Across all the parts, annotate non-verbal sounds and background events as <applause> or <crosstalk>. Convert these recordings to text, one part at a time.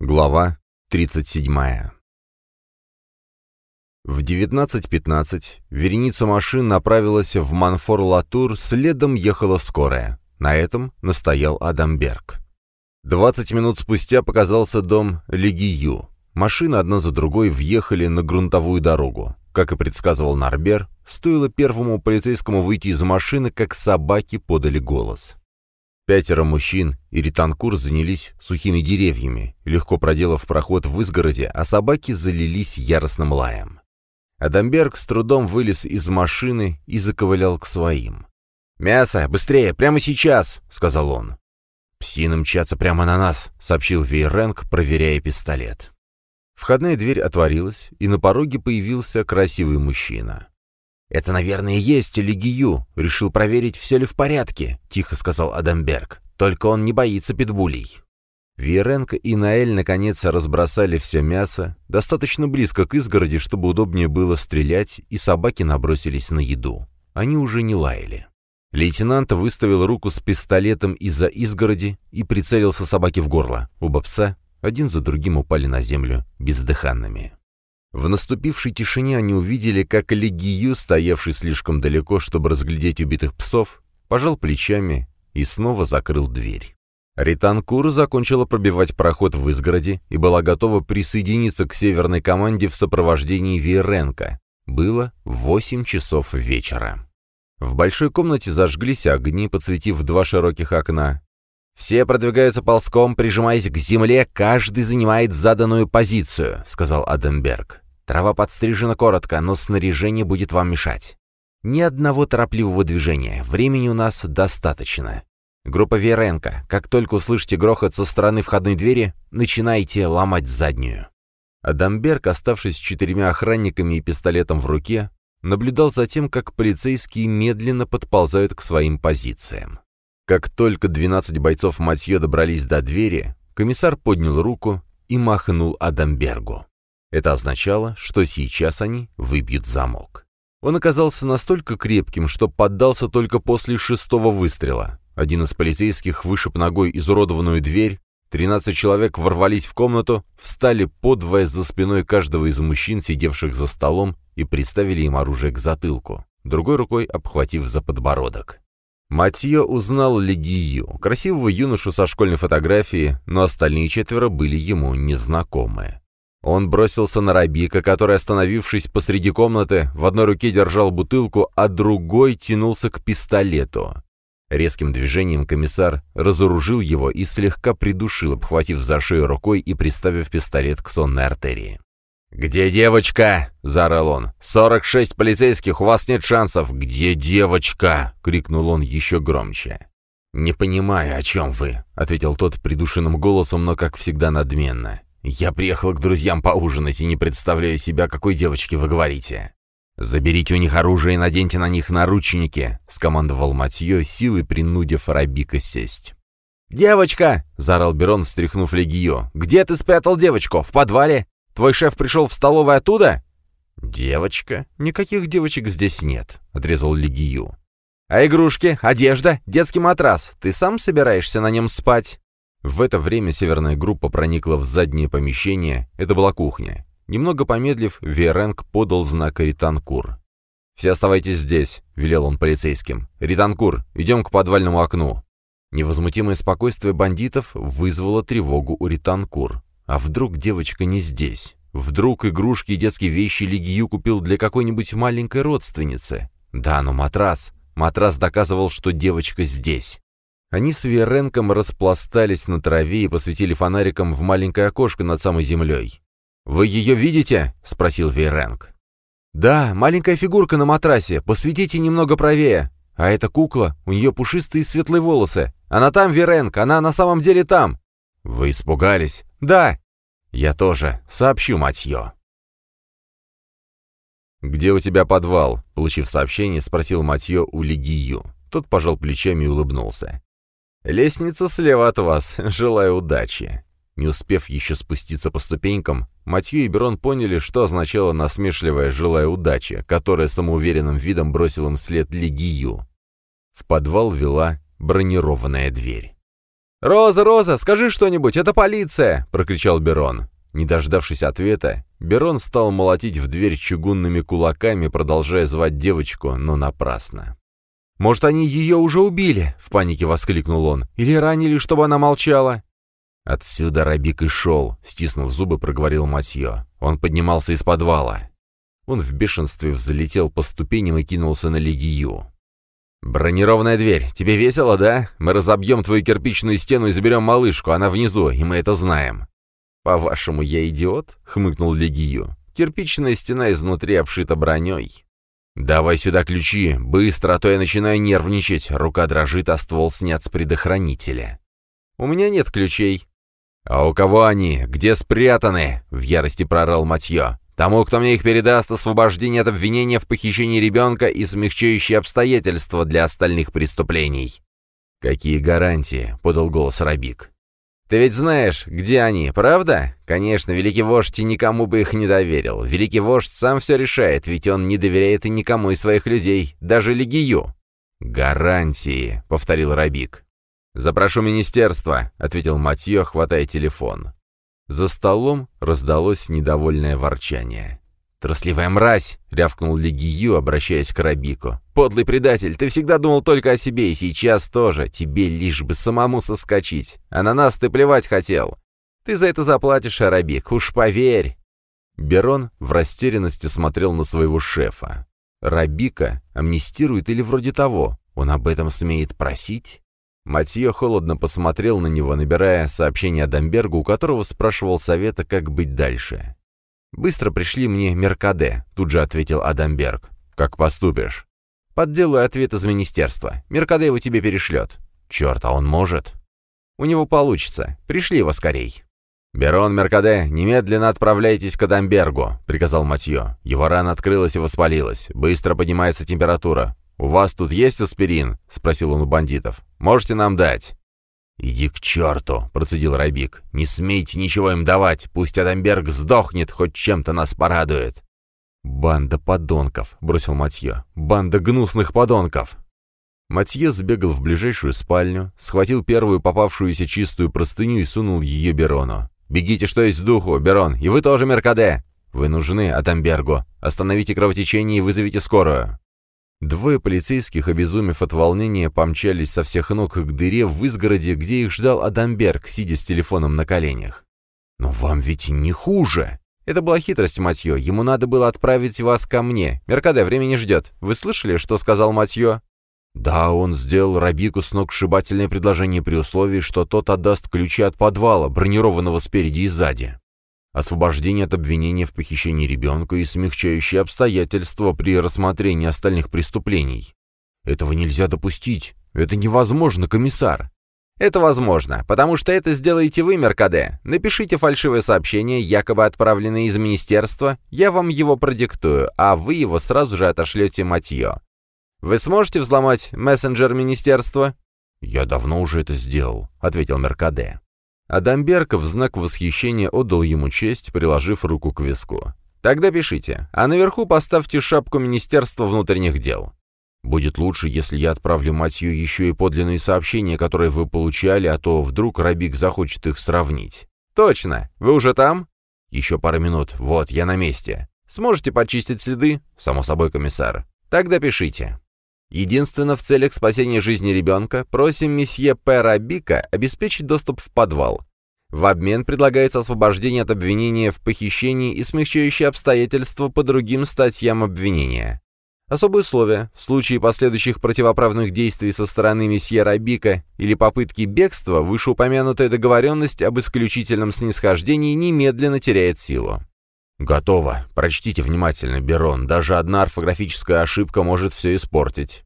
Глава 37 В 19.15 вереница машин направилась в Манфор-Латур, следом ехала скорая. На этом настоял Адамберг. 20 минут спустя показался дом Легию. Машины одна за другой въехали на грунтовую дорогу. Как и предсказывал Нарбер, стоило первому полицейскому выйти из машины, как собаки подали голос. Пятеро мужчин и Ританкур занялись сухими деревьями, легко проделав проход в изгороде, а собаки залились яростным лаем. Адамберг с трудом вылез из машины и заковылял к своим. «Мясо! Быстрее! Прямо сейчас!» — сказал он. «Псины мчатся прямо на нас», — сообщил Вейренг, проверяя пистолет. Входная дверь отворилась, и на пороге появился красивый мужчина. «Это, наверное, есть Легию. Решил проверить, все ли в порядке», — тихо сказал Адамберг. «Только он не боится питбулей». Виеренко и Наэль наконец разбросали все мясо, достаточно близко к изгороди, чтобы удобнее было стрелять, и собаки набросились на еду. Они уже не лаяли. Лейтенант выставил руку с пистолетом из-за изгороди и прицелился собаке в горло. Оба пса один за другим упали на землю бездыханными. В наступившей тишине они увидели, как Легию, стоявший слишком далеко, чтобы разглядеть убитых псов, пожал плечами и снова закрыл дверь. Ританкур закончила пробивать проход в изгороди и была готова присоединиться к северной команде в сопровождении Виеренко. Было восемь часов вечера. В большой комнате зажглись огни, подсветив два широких окна. «Все продвигаются ползком, прижимаясь к земле, каждый занимает заданную позицию», — сказал Аденберг. Трава подстрижена коротко, но снаряжение будет вам мешать. Ни одного торопливого движения, времени у нас достаточно. Группа Веренко, как только услышите грохот со стороны входной двери, начинайте ломать заднюю. Адамберг, оставшись с четырьмя охранниками и пистолетом в руке, наблюдал за тем, как полицейские медленно подползают к своим позициям. Как только 12 бойцов Матье добрались до двери, комиссар поднял руку и махнул Адамбергу. Это означало, что сейчас они выбьют замок. Он оказался настолько крепким, что поддался только после шестого выстрела. Один из полицейских вышиб ногой изуродованную дверь, 13 человек ворвались в комнату, встали подвое за спиной каждого из мужчин, сидевших за столом, и приставили им оружие к затылку, другой рукой обхватив за подбородок. Матье узнал Легию, красивого юношу со школьной фотографии, но остальные четверо были ему незнакомы. Он бросился на Рабика, который, остановившись посреди комнаты, в одной руке держал бутылку, а другой тянулся к пистолету. Резким движением комиссар разоружил его и слегка придушил, обхватив за шею рукой и приставив пистолет к сонной артерии. «Где девочка?» — заорал он. «Сорок шесть полицейских, у вас нет шансов!» «Где девочка?» — крикнул он еще громче. «Не понимаю, о чем вы», — ответил тот придушенным голосом, но, как всегда, надменно. «Я приехал к друзьям поужинать и не представляю себя, какой девочке вы говорите». «Заберите у них оружие и наденьте на них наручники», — скомандовал Матье, силой принудив Рабика сесть. «Девочка!» — заорал Берон, встряхнув Легио. «Где ты спрятал девочку? В подвале? Твой шеф пришел в столовую оттуда?» «Девочка? Никаких девочек здесь нет», — отрезал Легию. «А игрушки? Одежда? Детский матрас? Ты сам собираешься на нем спать?» В это время северная группа проникла в заднее помещение, это была кухня. Немного помедлив, Веренг подал знак Ританкур. «Все оставайтесь здесь», — велел он полицейским. «Ританкур, идем к подвальному окну». Невозмутимое спокойствие бандитов вызвало тревогу у Ританкур. А вдруг девочка не здесь? Вдруг игрушки и детские вещи Лигию купил для какой-нибудь маленькой родственницы? Да, но матрас. Матрас доказывал, что девочка здесь. Они с Веренком распластались на траве и посветили фонариком в маленькое окошко над самой землей. «Вы ее видите?» — спросил Вейренг. «Да, маленькая фигурка на матрасе. Посветите немного правее. А эта кукла, у нее пушистые светлые волосы. Она там, Веренг, она на самом деле там». «Вы испугались?» «Да». «Я тоже. Сообщу, матье». «Где у тебя подвал?» — получив сообщение, спросил матье у Легию. Тот пожал плечами и улыбнулся. «Лестница слева от вас. <laughs> Желаю удачи». Не успев еще спуститься по ступенькам, Матью и Берон поняли, что означало насмешливая «желая удачи», которая самоуверенным видом бросил им вслед Легию. В подвал вела бронированная дверь. «Роза, Роза, скажи что-нибудь, это полиция!» — прокричал Берон. Не дождавшись ответа, Берон стал молотить в дверь чугунными кулаками, продолжая звать девочку, но напрасно. «Может, они ее уже убили?» — в панике воскликнул он. «Или ранили, чтобы она молчала?» Отсюда Рабик и шел, стиснув зубы, проговорил Матье. Он поднимался из подвала. Он в бешенстве взлетел по ступеням и кинулся на Легию. «Бронированная дверь. Тебе весело, да? Мы разобьем твою кирпичную стену и заберем малышку. Она внизу, и мы это знаем». «По-вашему, я идиот?» — хмыкнул Легию. «Кирпичная стена изнутри обшита броней». «Давай сюда ключи, быстро, а то я начинаю нервничать. Рука дрожит, а ствол снят с предохранителя». «У меня нет ключей». «А у кого они? Где спрятаны?» — в ярости прорал Матье. «Тому, кто мне их передаст, освобождение от обвинения в похищении ребенка и смягчающие обстоятельства для остальных преступлений». «Какие гарантии?» — подал голос Рабик. «Ты ведь знаешь, где они, правда? Конечно, великий вождь никому бы их не доверил. Великий вождь сам все решает, ведь он не доверяет и никому из своих людей, даже Легию». «Гарантии», — повторил Рабик. «Запрошу министерство», — ответил Матье, хватая телефон. За столом раздалось недовольное ворчание. «Трусливая мразь!» — рявкнул Легию, обращаясь к Рабику. «Подлый предатель, ты всегда думал только о себе, и сейчас тоже. Тебе лишь бы самому соскочить. А на нас ты плевать хотел. Ты за это заплатишь, Арабик, уж поверь!» Берон в растерянности смотрел на своего шефа. Рабика амнистирует или вроде того? Он об этом смеет просить? Матье холодно посмотрел на него, набирая сообщение Адамбергу, у которого спрашивал совета, как быть дальше. «Быстро пришли мне Меркаде», — тут же ответил Адамберг. «Как поступишь?» «Подделаю ответ из министерства. Меркаде его тебе перешлет». «Черт, а он может?» «У него получится. Пришли его скорей». «Берон Меркаде, немедленно отправляйтесь к Адамбергу», — приказал Матье. Его рана открылась и воспалилась. Быстро поднимается температура. «У вас тут есть аспирин?» — спросил он у бандитов. «Можете нам дать?» «Иди к черту!» — процедил Рабик. «Не смейте ничего им давать! Пусть Адамберг сдохнет, хоть чем-то нас порадует!» «Банда подонков!» — бросил Матье. «Банда гнусных подонков!» Матье сбегал в ближайшую спальню, схватил первую попавшуюся чистую простыню и сунул ее Берону. «Бегите, что есть духу, Берон, и вы тоже, Меркаде! Вы нужны Адамбергу. Остановите кровотечение и вызовите скорую!» Двое полицейских, обезумев от волнения, помчались со всех ног к дыре в изгороде, где их ждал Адамберг, сидя с телефоном на коленях. «Но вам ведь не хуже!» «Это была хитрость, Матье. Ему надо было отправить вас ко мне. Меркаде, время не ждет. Вы слышали, что сказал Матье?» «Да, он сделал Рабику сногсшибательное предложение при условии, что тот отдаст ключи от подвала, бронированного спереди и сзади освобождение от обвинения в похищении ребенка и смягчающие обстоятельства при рассмотрении остальных преступлений. Этого нельзя допустить. Это невозможно, комиссар. Это возможно, потому что это сделаете вы, Меркаде. Напишите фальшивое сообщение, якобы отправленное из министерства, я вам его продиктую, а вы его сразу же отошлете Матье. Вы сможете взломать мессенджер министерства? «Я давно уже это сделал», — ответил Меркаде. Адамберг в знак восхищения отдал ему честь, приложив руку к виску. «Тогда пишите, а наверху поставьте шапку Министерства внутренних дел. Будет лучше, если я отправлю Матью еще и подлинные сообщения, которые вы получали, а то вдруг Рабик захочет их сравнить». «Точно! Вы уже там?» «Еще пара минут. Вот, я на месте. Сможете почистить следы?» «Само собой, комиссар». «Тогда пишите». Единственно в целях спасения жизни ребенка просим месье П. Рабика обеспечить доступ в подвал. В обмен предлагается освобождение от обвинения в похищении и смягчающие обстоятельства по другим статьям обвинения. Особые условия. В случае последующих противоправных действий со стороны месье Рабика или попытки бегства, вышеупомянутая договоренность об исключительном снисхождении немедленно теряет силу. «Готово. Прочтите внимательно, Берон. Даже одна орфографическая ошибка может все испортить».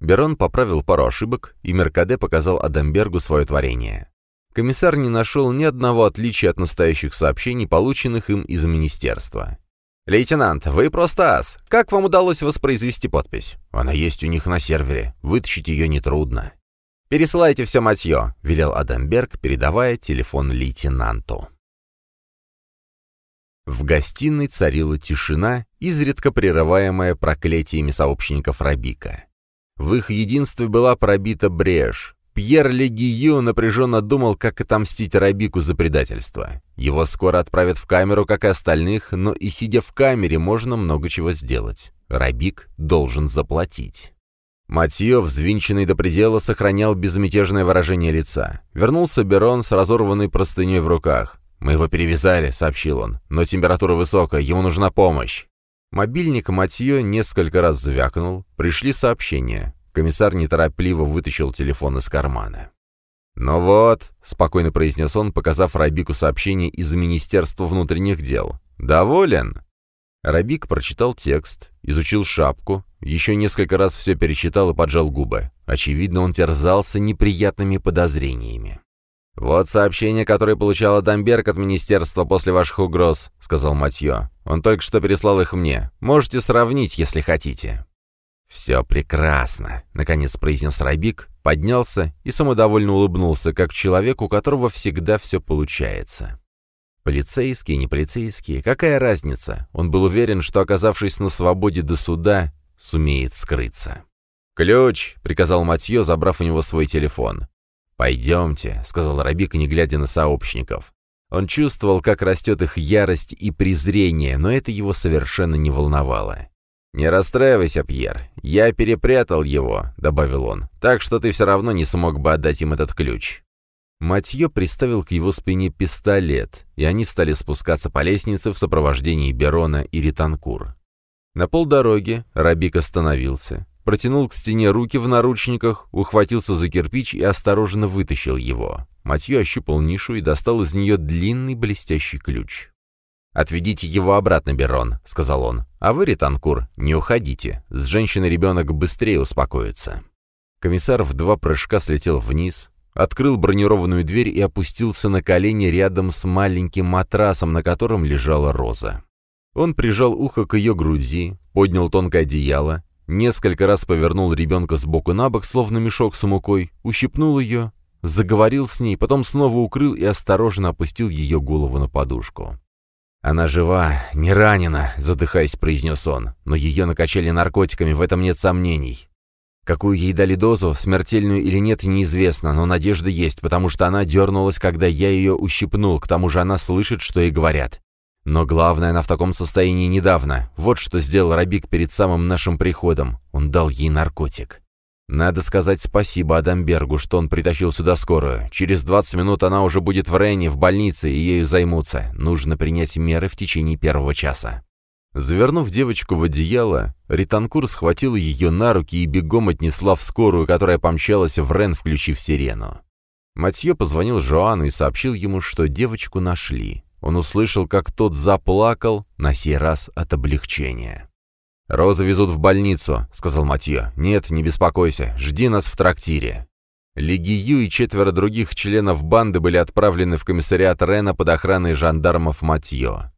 Берон поправил пару ошибок, и Меркаде показал Адамбергу свое творение. Комиссар не нашел ни одного отличия от настоящих сообщений, полученных им из министерства. «Лейтенант, вы просто ас. Как вам удалось воспроизвести подпись? Она есть у них на сервере. Вытащить ее нетрудно». «Пересылайте все матье», — велел Адамберг, передавая телефон лейтенанту. В гостиной царила тишина, изредка прерываемая проклятиями сообщников Рабика. В их единстве была пробита брешь. Пьер Легию напряженно думал, как отомстить Рабику за предательство. Его скоро отправят в камеру, как и остальных, но и сидя в камере можно много чего сделать. Рабик должен заплатить. Матье, взвинченный до предела, сохранял безмятежное выражение лица. Вернулся Берон с разорванной простыней в руках. «Мы его перевязали», — сообщил он, — «но температура высокая, ему нужна помощь». Мобильник Матье несколько раз звякнул, пришли сообщения. Комиссар неторопливо вытащил телефон из кармана. «Ну вот», — спокойно произнес он, показав Рабику сообщение из Министерства внутренних дел. «Доволен?» Рабик прочитал текст, изучил шапку, еще несколько раз все перечитал и поджал губы. Очевидно, он терзался неприятными подозрениями. «Вот сообщение, которое получал Адамберг от министерства после ваших угроз», — сказал Матье. «Он только что переслал их мне. Можете сравнить, если хотите». «Все прекрасно», — наконец произнес Рабик, поднялся и самодовольно улыбнулся, как человек, у которого всегда все получается. Полицейские, не полицейские, какая разница? Он был уверен, что, оказавшись на свободе до суда, сумеет скрыться. «Ключ!» — приказал Матье, забрав у него свой телефон. «Пойдемте», — сказал Рабик, не глядя на сообщников. Он чувствовал, как растет их ярость и презрение, но это его совершенно не волновало. «Не расстраивайся, Пьер, я перепрятал его», — добавил он, «так что ты все равно не смог бы отдать им этот ключ». Матье приставил к его спине пистолет, и они стали спускаться по лестнице в сопровождении Берона и Ританкур. На полдороги Рабик остановился, протянул к стене руки в наручниках, ухватился за кирпич и осторожно вытащил его. Матье ощупал нишу и достал из нее длинный блестящий ключ. «Отведите его обратно, Берон», — сказал он. «А вы, Ританкур, не уходите. С женщиной ребенок быстрее успокоится». Комиссар в два прыжка слетел вниз, открыл бронированную дверь и опустился на колени рядом с маленьким матрасом, на котором лежала роза. Он прижал ухо к ее груди, поднял тонкое одеяло, несколько раз повернул ребенка с боку на бок, словно мешок с мукой, ущипнул ее, заговорил с ней, потом снова укрыл и осторожно опустил ее голову на подушку. «Она жива, не ранена», — задыхаясь, произнес он. «Но ее накачали наркотиками, в этом нет сомнений. Какую ей дали дозу, смертельную или нет, неизвестно, но надежда есть, потому что она дернулась, когда я ее ущипнул, к тому же она слышит, что ей говорят. Но главное, она в таком состоянии недавно. Вот что сделал Рабик перед самым нашим приходом. Он дал ей наркотик. Надо сказать спасибо Адамбергу, что он притащил сюда скорую. Через 20 минут она уже будет в Рейне, в больнице, и ею займутся. Нужно принять меры в течение первого часа. Завернув девочку в одеяло, Ританкур схватила ее на руки и бегом отнесла в скорую, которая помчалась в Рен, включив сирену. Матье позвонил Жоану и сообщил ему, что девочку нашли. Он услышал, как тот заплакал, на сей раз от облегчения. «Розу везут в больницу», — сказал Матье. «Нет, не беспокойся, жди нас в трактире». Легию и четверо других членов банды были отправлены в комиссариат Рена под охраной жандармов Матье.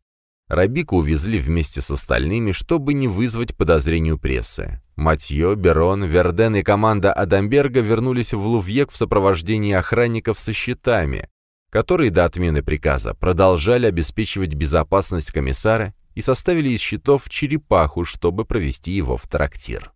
Рабика увезли вместе с остальными, чтобы не вызвать подозрений у прессы. Матье, Берон, Верден и команда Адамберга вернулись в Лувьек в сопровождении охранников со щитами, которые до отмены приказа продолжали обеспечивать безопасность комиссара и составили из щитов черепаху, чтобы провести его в трактир.